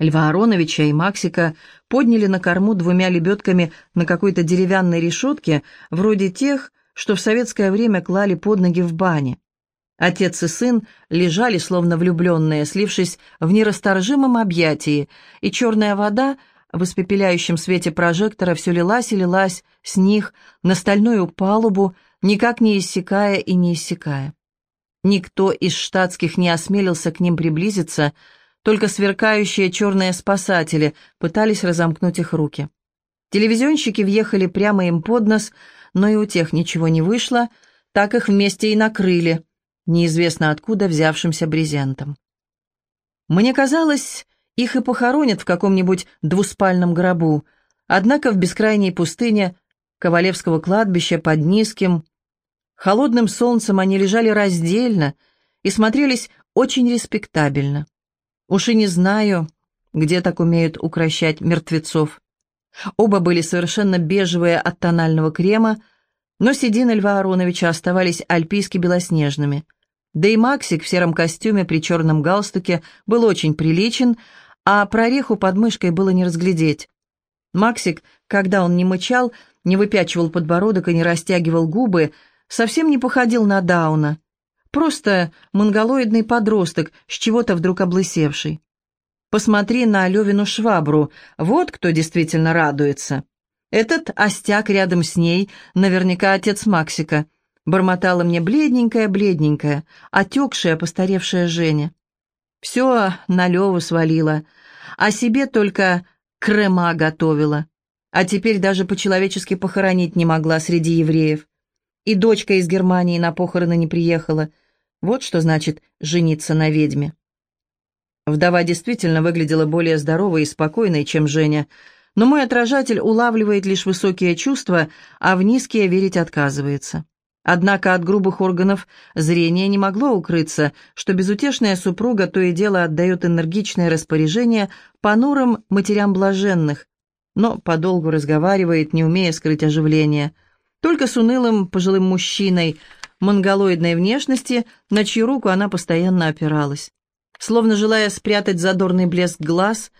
Льва Ароновича и Максика подняли на корму двумя лебедками на какой-то деревянной решетке, вроде тех, что в советское время клали под ноги в бане. Отец и сын лежали, словно влюбленные, слившись в нерасторжимом объятии, и черная вода в испепеляющем свете прожектора все лилась и лилась с них на стальную палубу, никак не иссякая и не иссякая. Никто из штатских не осмелился к ним приблизиться, только сверкающие черные спасатели пытались разомкнуть их руки. Телевизионщики въехали прямо им под нос, но и у тех ничего не вышло, так их вместе и накрыли, неизвестно откуда взявшимся брезентом. Мне казалось, их и похоронят в каком-нибудь двуспальном гробу, однако в бескрайней пустыне Ковалевского кладбища под низким, холодным солнцем они лежали раздельно и смотрелись очень респектабельно. Уж и не знаю, где так умеют укращать мертвецов. Оба были совершенно бежевые от тонального крема, но седины Льва Ароновича оставались альпийски белоснежными. Да и Максик в сером костюме при черном галстуке был очень приличен, а прореху под мышкой было не разглядеть. Максик, когда он не мычал, не выпячивал подбородок и не растягивал губы, совсем не походил на Дауна. Просто монголоидный подросток, с чего-то вдруг облысевший. Посмотри на Левину швабру, вот кто действительно радуется. Этот остяк рядом с ней, наверняка отец Максика. Бормотала мне бледненькая-бледненькая, отекшая, постаревшая Женя. Все на Леву свалила, а себе только крема готовила. А теперь даже по-человечески похоронить не могла среди евреев. И дочка из Германии на похороны не приехала. Вот что значит жениться на ведьме. Вдова действительно выглядела более здоровой и спокойной, чем Женя, но мой отражатель улавливает лишь высокие чувства, а в низкие верить отказывается. Однако от грубых органов зрения не могло укрыться, что безутешная супруга то и дело отдает энергичное распоряжение понурым матерям блаженных, но подолгу разговаривает, не умея скрыть оживление. Только с унылым пожилым мужчиной монголоидной внешности, на чью руку она постоянно опиралась. Словно желая спрятать задорный блеск глаз,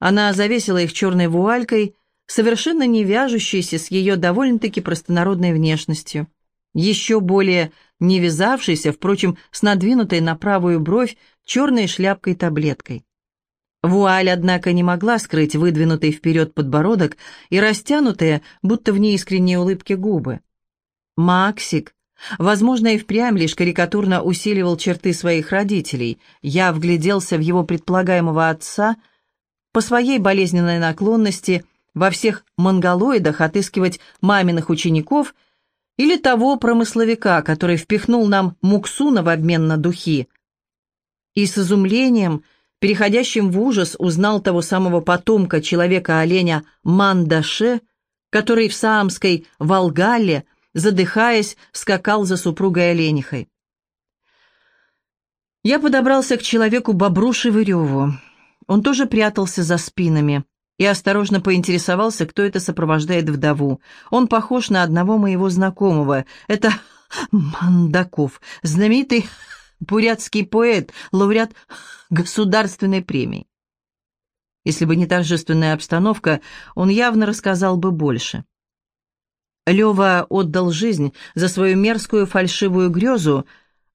она завесила их черной вуалькой, совершенно не вяжущейся с ее довольно-таки простонародной внешностью. Еще более не вязавшейся, впрочем, с надвинутой на правую бровь черной шляпкой-таблеткой. Вуаль, однако, не могла скрыть выдвинутый вперед подбородок и растянутые, будто в неискренней улыбке губы. Максик, Возможно, и впрямь лишь карикатурно усиливал черты своих родителей. Я вгляделся в его предполагаемого отца по своей болезненной наклонности во всех монголоидах отыскивать маминых учеников или того промысловика, который впихнул нам муксуна в обмен на духи. И с изумлением, переходящим в ужас, узнал того самого потомка человека-оленя Мандаше, который в Саамской Волгале – задыхаясь, скакал за супругой Оленихой. Я подобрался к человеку Бобру Шевыреву. Он тоже прятался за спинами и осторожно поинтересовался, кто это сопровождает вдову. Он похож на одного моего знакомого. Это Мандаков, знаменитый бурятский поэт, лауреат государственной премии. Если бы не торжественная обстановка, он явно рассказал бы больше. Лева отдал жизнь за свою мерзкую фальшивую грезу,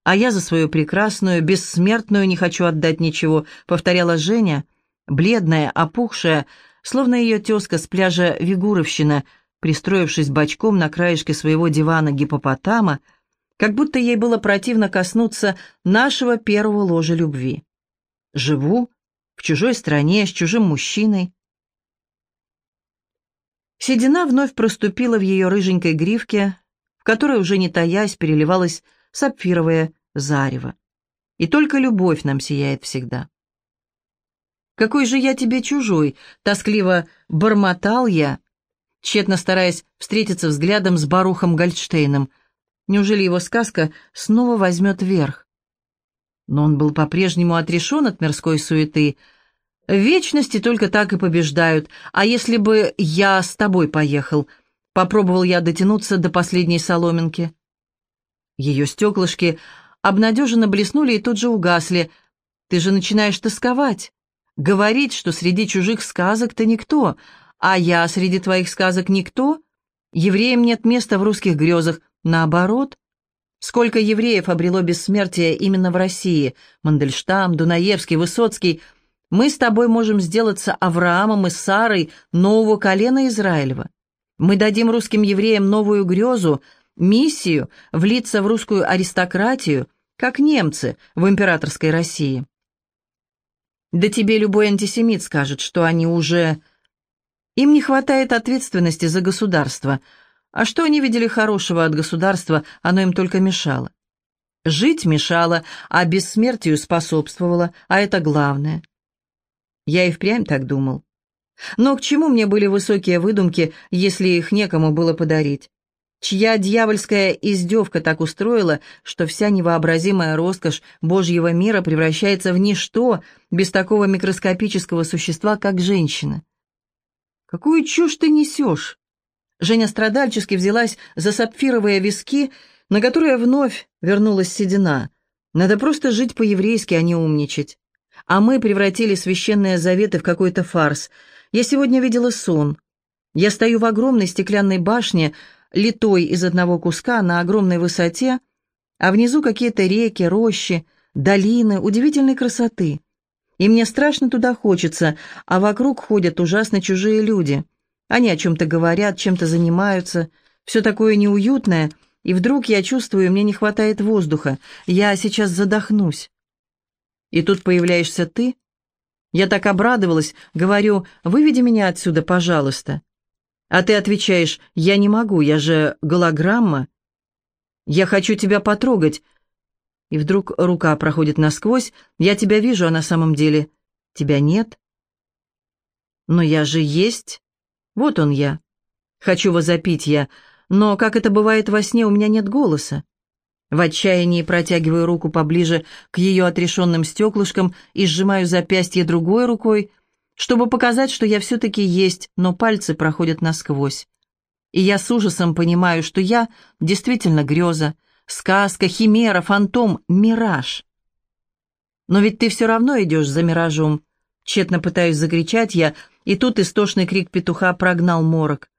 а я за свою прекрасную, бессмертную не хочу отдать ничего, повторяла Женя, бледная, опухшая, словно ее тезка с пляжа Вигуровщина, пристроившись бочком на краешке своего дивана гипопотама, как будто ей было противно коснуться нашего первого ложа любви. Живу в чужой стране с чужим мужчиной, Седина вновь проступила в ее рыженькой гривке, в которой уже не таясь переливалась сапфировое зарево. И только любовь нам сияет всегда. «Какой же я тебе чужой!» — тоскливо бормотал я, тщетно стараясь встретиться взглядом с Барухом Гольдштейном. Неужели его сказка снова возьмет верх? Но он был по-прежнему отрешен от мирской суеты — вечности только так и побеждают. А если бы я с тобой поехал? Попробовал я дотянуться до последней соломинки. Ее стеклышки обнадеженно блеснули и тут же угасли. Ты же начинаешь тосковать. Говорить, что среди чужих сказок ты никто, а я среди твоих сказок никто? Евреям нет места в русских грезах. Наоборот. Сколько евреев обрело бессмертие именно в России? Мандельштам, Дунаевский, Высоцкий. Мы с тобой можем сделаться Авраамом и Сарой нового колена Израилева. Мы дадим русским евреям новую грезу, миссию влиться в русскую аристократию, как немцы в императорской России. Да тебе любой антисемит скажет, что они уже... Им не хватает ответственности за государство. А что они видели хорошего от государства, оно им только мешало. Жить мешало, а бессмертию способствовало, а это главное. Я и впрямь так думал. Но к чему мне были высокие выдумки, если их некому было подарить? Чья дьявольская издевка так устроила, что вся невообразимая роскошь Божьего мира превращается в ничто без такого микроскопического существа, как женщина? «Какую чушь ты несешь?» Женя страдальчески взялась за сапфировые виски, на которые вновь вернулась седина. Надо просто жить по-еврейски, а не умничать. А мы превратили священные заветы в какой-то фарс. Я сегодня видела сон. Я стою в огромной стеклянной башне, литой из одного куска на огромной высоте, а внизу какие-то реки, рощи, долины удивительной красоты. И мне страшно туда хочется, а вокруг ходят ужасно чужие люди. Они о чем-то говорят, чем-то занимаются, все такое неуютное, и вдруг я чувствую, мне не хватает воздуха, я сейчас задохнусь. И тут появляешься ты. Я так обрадовалась, говорю, выведи меня отсюда, пожалуйста. А ты отвечаешь, я не могу, я же голограмма. Я хочу тебя потрогать. И вдруг рука проходит насквозь, я тебя вижу, а на самом деле тебя нет. Но я же есть. Вот он я. Хочу возопить я, но, как это бывает во сне, у меня нет голоса. В отчаянии протягиваю руку поближе к ее отрешенным стеклышкам и сжимаю запястье другой рукой, чтобы показать, что я все-таки есть, но пальцы проходят насквозь. И я с ужасом понимаю, что я действительно греза, сказка, химера, фантом, мираж. Но ведь ты все равно идешь за миражом. Тщетно пытаюсь закричать я, и тут истошный крик петуха прогнал морок.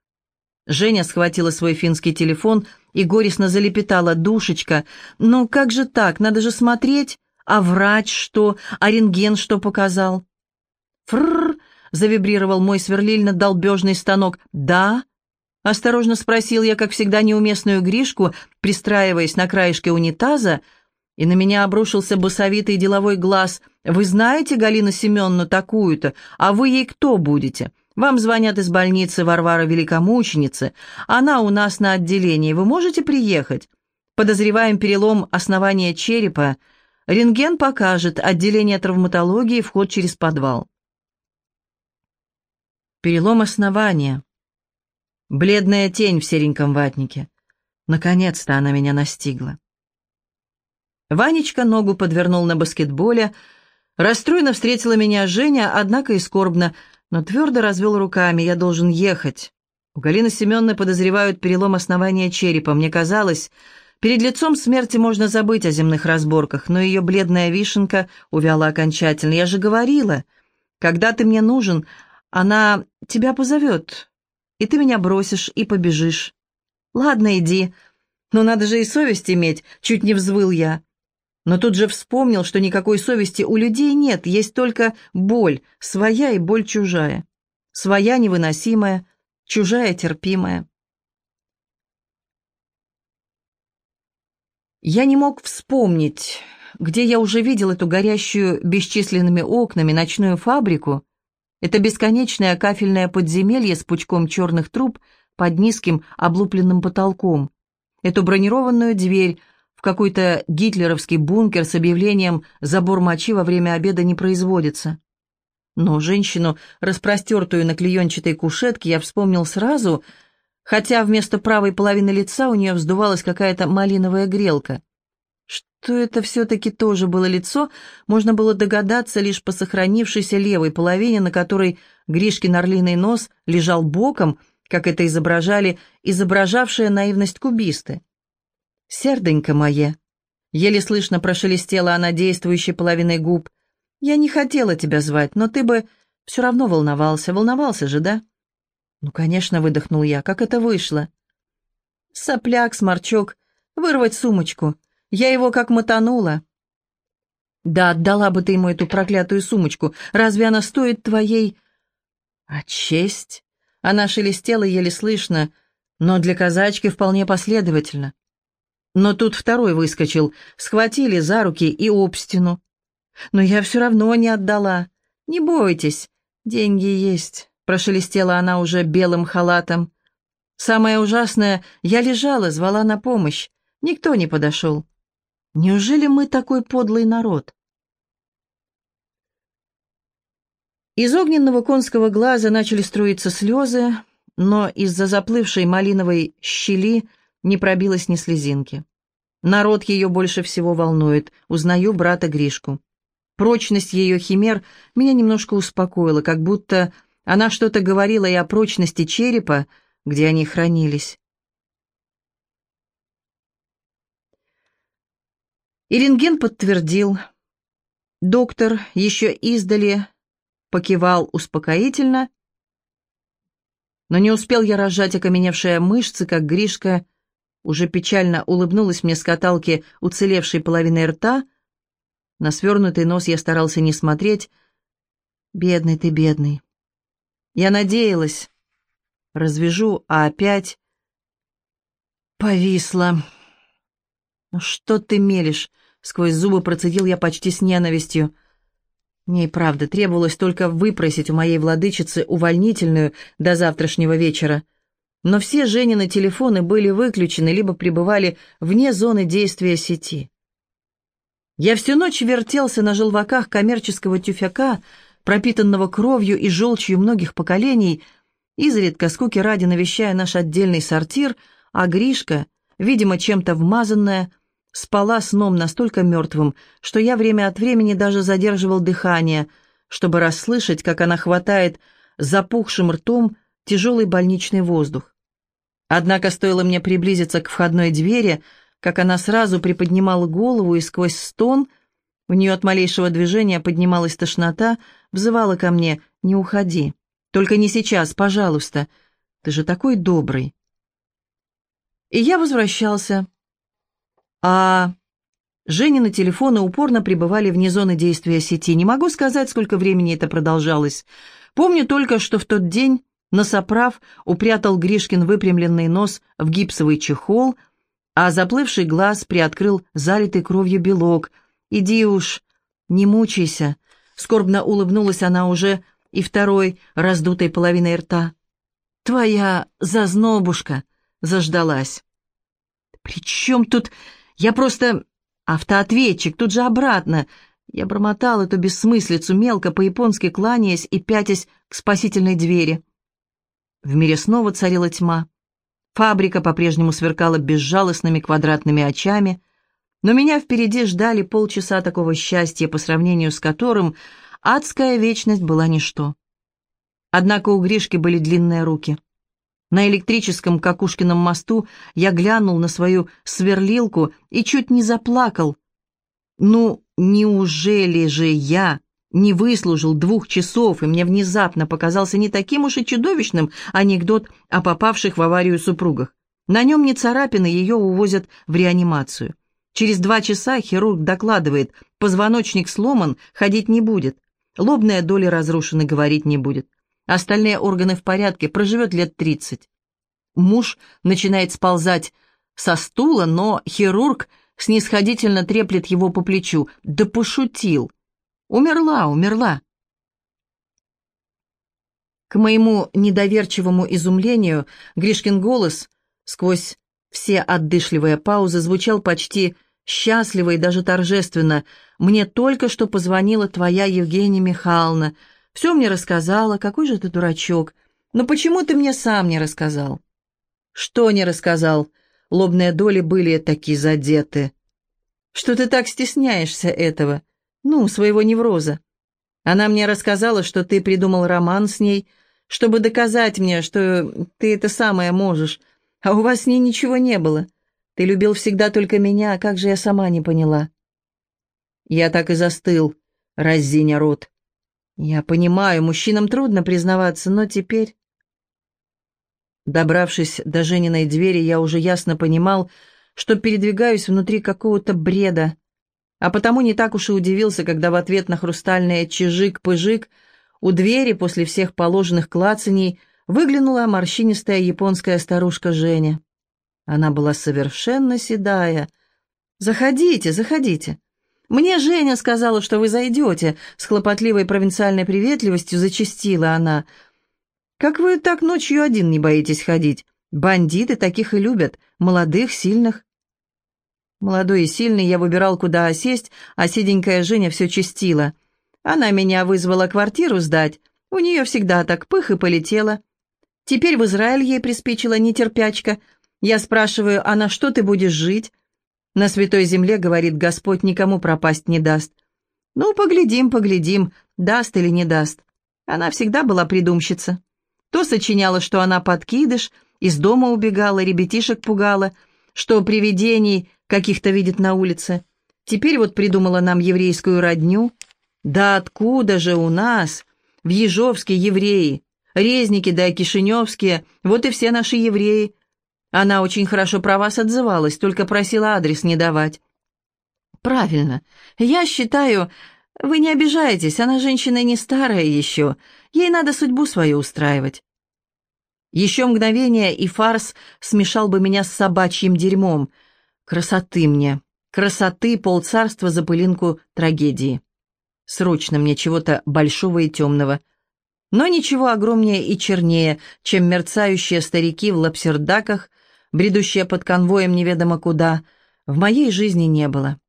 Женя схватила свой финский телефон и горестно залепетала. «Душечка, ну как же так? Надо же смотреть. А врач что? А рентген что показал?» «Фрррр!» — завибрировал мой сверлильно-долбежный станок. «Да?» — осторожно спросил я, как всегда, неуместную Гришку, пристраиваясь на краешке унитаза, и на меня обрушился басовитый деловой глаз. «Вы знаете Галину Семеновну такую-то? А вы ей кто будете? Вам звонят из больницы Варвара Великомученицы. Она у нас на отделении. Вы можете приехать? Подозреваем перелом основания черепа. Рентген покажет. Отделение травматологии, вход через подвал». Перелом основания. Бледная тень в сереньком ватнике. Наконец-то она меня настигла. Ванечка ногу подвернул на баскетболе. Расстроенно встретила меня Женя, однако и скорбно, но твердо развел руками. «Я должен ехать». У Галины Семеновны подозревают перелом основания черепа. Мне казалось, перед лицом смерти можно забыть о земных разборках, но ее бледная вишенка увяла окончательно. «Я же говорила, когда ты мне нужен, она тебя позовет, и ты меня бросишь и побежишь. Ладно, иди. Но надо же и совесть иметь, чуть не взвыл я. Но тут же вспомнил, что никакой совести у людей нет, есть только боль, своя и боль чужая. Своя невыносимая, чужая терпимая. Я не мог вспомнить, где я уже видел эту горящую бесчисленными окнами ночную фабрику, это бесконечное кафельное подземелье с пучком черных труб под низким облупленным потолком. Эту бронированную дверь в какой-то гитлеровский бункер с объявлением «Забор мочи во время обеда не производится». Но женщину, распростертую на клеенчатой кушетке, я вспомнил сразу, хотя вместо правой половины лица у нее вздувалась какая-то малиновая грелка. Что это все-таки тоже было лицо, можно было догадаться лишь по сохранившейся левой половине, на которой Гришкин орлиный нос лежал боком, как это изображали, изображавшие наивность кубисты. «Серденько мое!» Еле слышно прошелестела она действующей половиной губ. «Я не хотела тебя звать, но ты бы все равно волновался. Волновался же, да?» «Ну, конечно», — выдохнул я. «Как это вышло?» «Сопляк, сморчок. Вырвать сумочку. Я его как мотанула». «Да отдала бы ты ему эту проклятую сумочку. Разве она стоит твоей...» «А честь?» Она шелестела еле слышно, но для казачки вполне последовательно. Но тут второй выскочил, схватили за руки и об стену. Но я все равно не отдала. Не бойтесь, деньги есть, прошелестела она уже белым халатом. Самое ужасное, я лежала, звала на помощь. Никто не подошел. Неужели мы такой подлый народ? Из огненного конского глаза начали струиться слезы, но из-за заплывшей малиновой щели не пробилось ни слезинки. Народ ее больше всего волнует. Узнаю брата Гришку. Прочность ее химер меня немножко успокоила, как будто она что-то говорила и о прочности черепа, где они хранились. И рентген подтвердил. Доктор еще издали покивал успокоительно, но не успел я разжать окаменевшие мышцы, как Гришка уже печально улыбнулась мне с каталки уцелевшей половиной рта. На свернутый нос я старался не смотреть. «Бедный ты, бедный!» Я надеялась. Развяжу, а опять... Повисла. «Ну что ты мелешь?» — сквозь зубы процедил я почти с ненавистью. Мне правда требовалось только выпросить у моей владычицы увольнительную до завтрашнего вечера. Но все Женины телефоны были выключены, либо пребывали вне зоны действия сети. Я всю ночь вертелся на желваках коммерческого тюфяка, пропитанного кровью и желчью многих поколений, изредка скуки ради навещая наш отдельный сортир, а Гришка, видимо, чем-то вмазанная, спала сном настолько мертвым, что я время от времени даже задерживал дыхание, чтобы расслышать, как она хватает запухшим ртом тяжелый больничный воздух. Однако стоило мне приблизиться к входной двери, как она сразу приподнимала голову и сквозь стон, у нее от малейшего движения поднималась тошнота, взывала ко мне «Не уходи, только не сейчас, пожалуйста, ты же такой добрый». И я возвращался, а Женины телефоны упорно пребывали вне зоны действия сети. Не могу сказать, сколько времени это продолжалось. Помню только, что в тот день Носоправ упрятал Гришкин выпрямленный нос в гипсовый чехол, а заплывший глаз приоткрыл залитый кровью белок. «Иди уж, не мучайся», — скорбно улыбнулась она уже и второй раздутой половиной рта. «Твоя зазнобушка заждалась». «При чем тут...» Я просто... Автоответчик, тут же обратно. Я бормотал эту бессмыслицу, мелко по-японски кланяясь и пятясь к спасительной двери. В мире снова царила тьма. Фабрика по-прежнему сверкала безжалостными квадратными очами, но меня впереди ждали полчаса такого счастья, по сравнению с которым адская вечность была ничто. Однако у Гришки были длинные руки — на электрическом Какушкином мосту я глянул на свою сверлилку и чуть не заплакал. Ну, неужели же я не выслужил двух часов, и мне внезапно показался не таким уж и чудовищным анекдот о попавших в аварию супругах. На нем не царапины, ее увозят в реанимацию. Через два часа хирург докладывает, позвоночник сломан, ходить не будет. Лобная доля разрушена, говорить не будет. Остальные органы в порядке, проживет лет тридцать. Муж начинает сползать со стула, но хирург снисходительно треплет его по плечу. Да пошутил. Умерла, умерла. К моему недоверчивому изумлению Гришкин голос сквозь все отдышливые паузы звучал почти счастливо и даже торжественно. «Мне только что позвонила твоя Евгения Михайловна. Все мне рассказала, какой же ты дурачок. Но почему ты мне сам не рассказал?» «Что не рассказал?» Лобные доли были такие задеты. «Что ты так стесняешься этого? Ну, своего невроза. Она мне рассказала, что ты придумал роман с ней, чтобы доказать мне, что ты это самое можешь, а у вас с ней ничего не было. Ты любил всегда только меня, а как же я сама не поняла?» Я так и застыл, разиня рот. Я понимаю, мужчинам трудно признаваться, но теперь... Добравшись до Жениной двери, я уже ясно понимал, что передвигаюсь внутри какого-то бреда, а потому не так уж и удивился, когда в ответ на хрустальное чижик-пыжик у двери после всех положенных клацаний выглянула морщинистая японская старушка Женя. Она была совершенно седая. «Заходите, заходите. Мне Женя сказала, что вы зайдете», — с хлопотливой провинциальной приветливостью зачастила она. «Как вы так ночью один не боитесь ходить? Бандиты таких и любят, молодых, сильных». Молодой и сильный я выбирал, куда осесть, а седенькая Женя все чистила. Она меня вызвала квартиру сдать. У нее всегда так пых и полетела. Теперь в Израиль ей приспичила нетерпячка. Я спрашиваю, а на что ты будешь жить? На святой земле, говорит Господь, никому пропасть не даст. Ну, поглядим, поглядим, даст или не даст. Она всегда была придумщица. То сочиняла, что она подкидыш, из дома убегала, ребятишек пугала, что привидений каких-то видит на улице. Теперь вот придумала нам еврейскую родню. Да откуда же у нас, в Ежовске, евреи? Резники да Кишиневские, вот и все наши евреи. Она очень хорошо про вас отзывалась, только просила адрес не давать. Правильно. Я считаю, вы не обижаетесь, она женщина не старая еще, ей надо судьбу свою устраивать. Еще мгновение, и фарс смешал бы меня с собачьим дерьмом — Красоты мне, красоты полцарства за пылинку трагедии. Срочно мне чего-то большого и темного. Но ничего огромнее и чернее, чем мерцающие старики в лапсердаках, бредущие под конвоем неведомо куда, в моей жизни не было.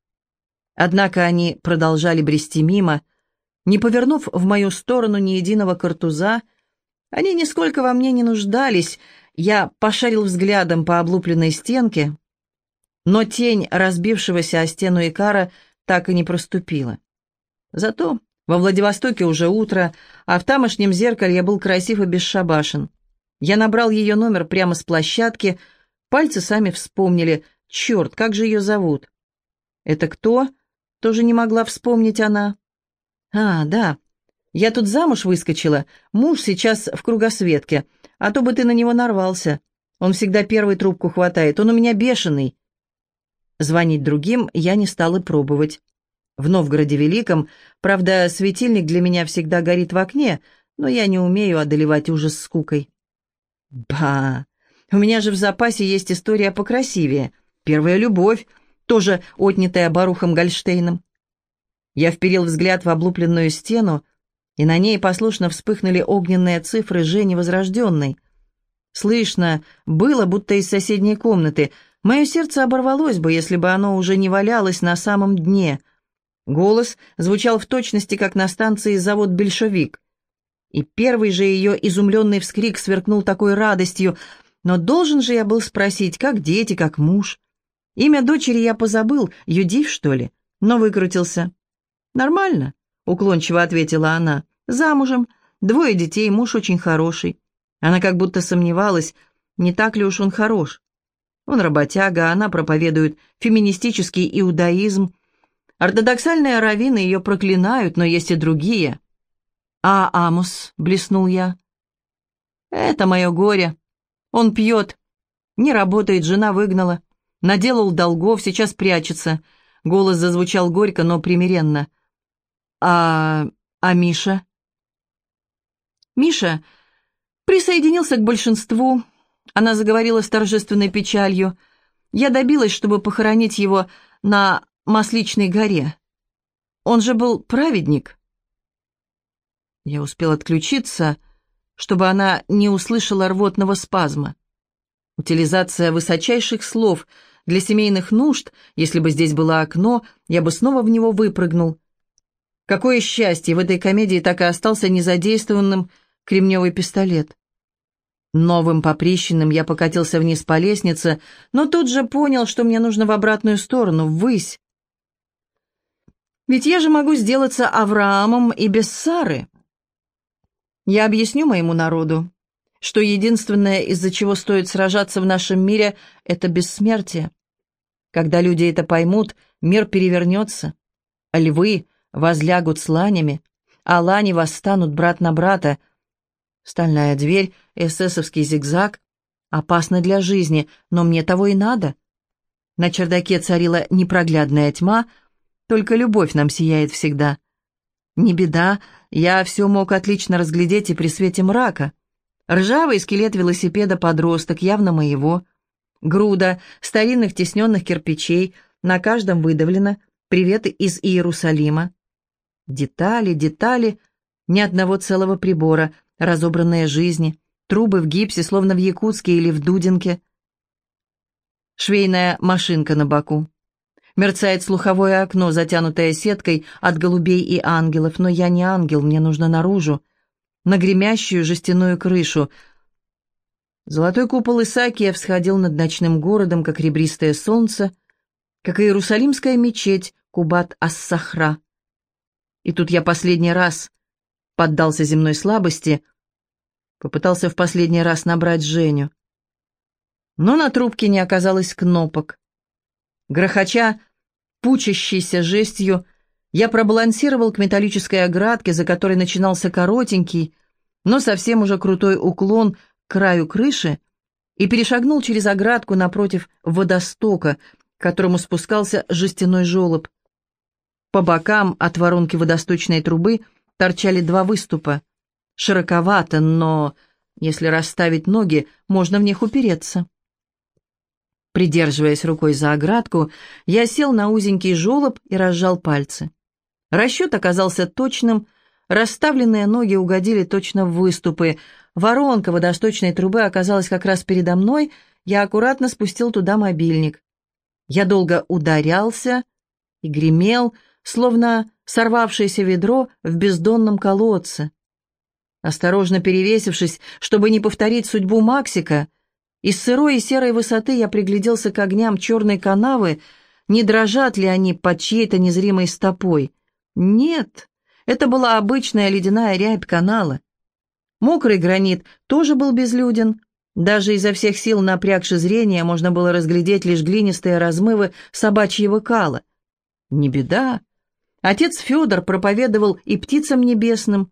Однако они продолжали брести мимо, не повернув в мою сторону ни единого картуза, они нисколько во мне не нуждались, я пошарил взглядом по облупленной стенке, но тень разбившегося о стену Икара так и не проступила. Зато во Владивостоке уже утро, а в тамошнем зеркале я был красив и бесшабашен. Я набрал ее номер прямо с площадки, пальцы сами вспомнили. Черт, как же ее зовут? Это кто? Тоже не могла вспомнить она. А, да, я тут замуж выскочила, муж сейчас в кругосветке, а то бы ты на него нарвался. Он всегда первый трубку хватает, он у меня бешеный. Звонить другим я не стала пробовать. В Новгороде Великом, правда, светильник для меня всегда горит в окне, но я не умею одолевать ужас скукой. Ба! У меня же в запасе есть история покрасивее. Первая любовь, тоже отнятая Барухом Гольштейном. Я вперил взгляд в облупленную стену, и на ней послушно вспыхнули огненные цифры Жени Возрожденной. Слышно было, будто из соседней комнаты — Мое сердце оборвалось бы, если бы оно уже не валялось на самом дне. Голос звучал в точности, как на станции завод «Большевик». И первый же ее изумленный вскрик сверкнул такой радостью, но должен же я был спросить, как дети, как муж. Имя дочери я позабыл, Юдив, что ли, но выкрутился. «Нормально», — уклончиво ответила она, — «замужем, двое детей, муж очень хороший». Она как будто сомневалась, не так ли уж он хорош. Он работяга, она проповедует феминистический иудаизм. Ортодоксальные раввины ее проклинают, но есть и другие. «А Амус?» — блеснул я. «Это мое горе. Он пьет. Не работает, жена выгнала. Наделал долгов, сейчас прячется». Голос зазвучал горько, но примиренно. «А... а Миша?» Миша присоединился к большинству, она заговорила с торжественной печалью. «Я добилась, чтобы похоронить его на Масличной горе. Он же был праведник». Я успел отключиться, чтобы она не услышала рвотного спазма. Утилизация высочайших слов для семейных нужд, если бы здесь было окно, я бы снова в него выпрыгнул. Какое счастье, в этой комедии так и остался незадействованным кремневый пистолет. Новым поприщенным я покатился вниз по лестнице, но тут же понял, что мне нужно в обратную сторону, ввысь. Ведь я же могу сделаться Авраамом и без Сары. Я объясню моему народу, что единственное, из-за чего стоит сражаться в нашем мире, это бессмертие. Когда люди это поймут, мир перевернется. Львы, возлягут с ланями, а лани восстанут брат на брата. Стальная дверь, эсэсовский зигзаг. Опасно для жизни, но мне того и надо. На чердаке царила непроглядная тьма, только любовь нам сияет всегда. Не беда, я все мог отлично разглядеть и при свете мрака. Ржавый скелет велосипеда подросток, явно моего. Груда старинных тесненных кирпичей, на каждом выдавлено «Приветы из Иерусалима». Детали, детали, ни одного целого прибора, разобранные жизни, трубы в гипсе, словно в Якутске или в Дудинке. Швейная машинка на боку. Мерцает слуховое окно, затянутое сеткой от голубей и ангелов, но я не ангел, мне нужно наружу, на гремящую жестяную крышу — Золотой купол Исаакия всходил над ночным городом, как ребристое солнце, как Иерусалимская мечеть Кубат-ас-Сахра. И тут я последний раз поддался земной слабости, попытался в последний раз набрать Женю. Но на трубке не оказалось кнопок. Грохоча, пучащейся жестью, я пробалансировал к металлической оградке, за которой начинался коротенький, но совсем уже крутой уклон краю крыши и перешагнул через оградку напротив водостока, к которому спускался жестяной желоб. По бокам от воронки водосточной трубы торчали два выступа. Широковато, но, если расставить ноги, можно в них упереться. Придерживаясь рукой за оградку, я сел на узенький желоб и разжал пальцы. Расчет оказался точным, расставленные ноги угодили точно в выступы, Воронка водосточной трубы оказалась как раз передо мной, я аккуратно спустил туда мобильник. Я долго ударялся и гремел, словно сорвавшееся ведро в бездонном колодце. Осторожно перевесившись, чтобы не повторить судьбу Максика, из сырой и серой высоты я пригляделся к огням черной канавы, не дрожат ли они под чьей-то незримой стопой. Нет, это была обычная ледяная рябь канала. Мокрый гранит тоже был безлюден. Даже изо всех сил напрягши зрение, можно было разглядеть лишь глинистые размывы собачьего кала. Не беда. Отец Федор проповедовал и птицам небесным,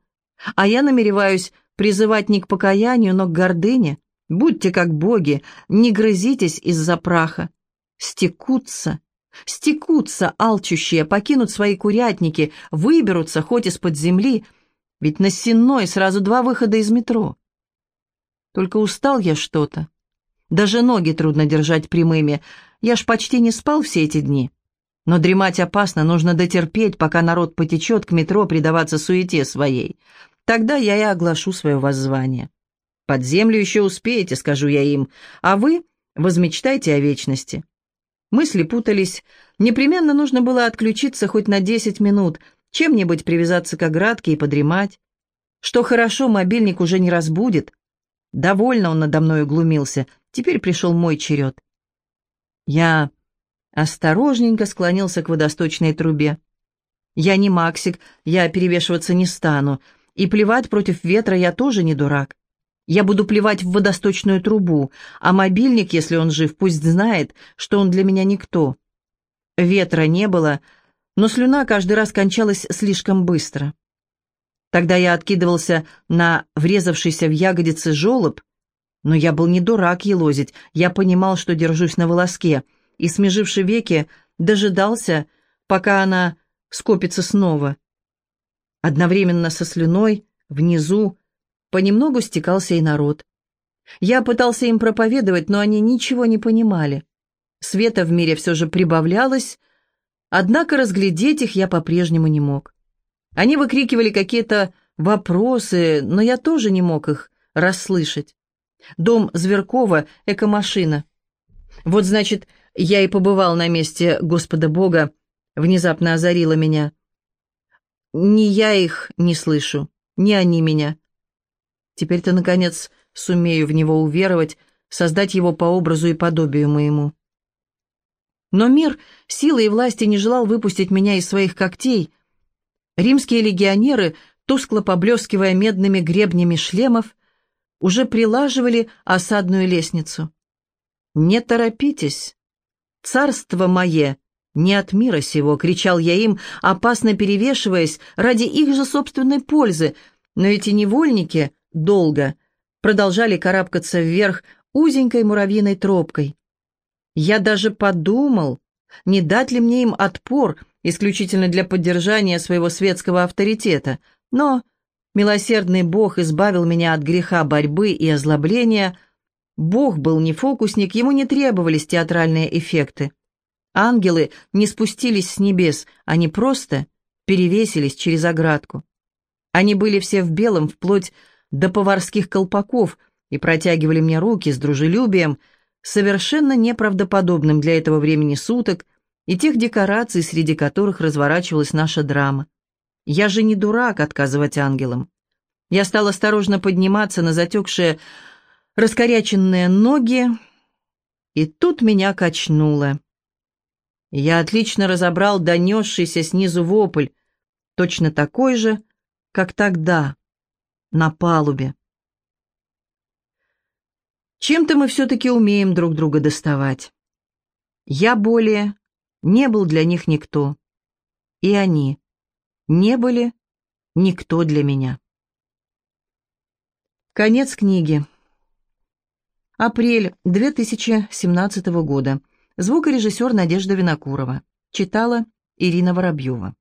а я намереваюсь призывать не к покаянию, но к гордыне. Будьте как боги, не грызитесь из-за праха. Стекутся, стекутся алчущие, покинут свои курятники, выберутся хоть из-под земли — ведь на Сенной сразу два выхода из метро. Только устал я что-то. Даже ноги трудно держать прямыми. Я ж почти не спал все эти дни. Но дремать опасно, нужно дотерпеть, пока народ потечет к метро предаваться суете своей. Тогда я и оглашу свое воззвание. Под землю еще успеете, скажу я им, а вы возмечтайте о вечности. Мысли путались. Непременно нужно было отключиться хоть на десять минут — чем-нибудь привязаться к оградке и подремать. Что хорошо, мобильник уже не разбудит. Довольно он надо мной углумился, теперь пришел мой черед. Я осторожненько склонился к водосточной трубе. Я не Максик, я перевешиваться не стану, и плевать против ветра я тоже не дурак. Я буду плевать в водосточную трубу, а мобильник, если он жив, пусть знает, что он для меня никто. Ветра не было, но слюна каждый раз кончалась слишком быстро. Тогда я откидывался на врезавшийся в ягодицы желоб, но я был не дурак елозить, я понимал, что держусь на волоске, и, смеживши веки, дожидался, пока она скопится снова. Одновременно со слюной, внизу, понемногу стекался и народ. Я пытался им проповедовать, но они ничего не понимали. Света в мире все же прибавлялось, Однако разглядеть их я по-прежнему не мог. Они выкрикивали какие-то вопросы, но я тоже не мог их расслышать. Дом Зверкова — экомашина. Вот, значит, я и побывал на месте Господа Бога, внезапно озарило меня. Ни я их не слышу, ни они меня. Теперь-то, наконец, сумею в него уверовать, создать его по образу и подобию моему. Но мир силы и власти не желал выпустить меня из своих когтей. Римские легионеры, тускло поблескивая медными гребнями шлемов, уже прилаживали осадную лестницу. «Не торопитесь. Царство мое «Не от мира сего!» — кричал я им, опасно перевешиваясь ради их же собственной пользы, но эти невольники долго продолжали карабкаться вверх узенькой муравьиной тропкой. Я даже подумал, не дать ли мне им отпор исключительно для поддержания своего светского авторитета, но милосердный Бог избавил меня от греха борьбы и озлобления. Бог был не фокусник, ему не требовались театральные эффекты. Ангелы не спустились с небес, они просто перевесились через оградку. Они были все в белом, вплоть до поварских колпаков, и протягивали мне руки с дружелюбием, совершенно неправдоподобным для этого времени суток и тех декораций, среди которых разворачивалась наша драма. Я же не дурак отказывать ангелам. Я стал осторожно подниматься на затекшие, раскоряченные ноги, и тут меня качнуло. Я отлично разобрал донесшийся снизу вопль, точно такой же, как тогда, на палубе. Чем-то мы все-таки умеем друг друга доставать. Я более не был для них никто, и они не были никто для меня. Конец книги. Апрель 2017 года. Звукорежиссер Надежда Винокурова. Читала Ирина Воробьева.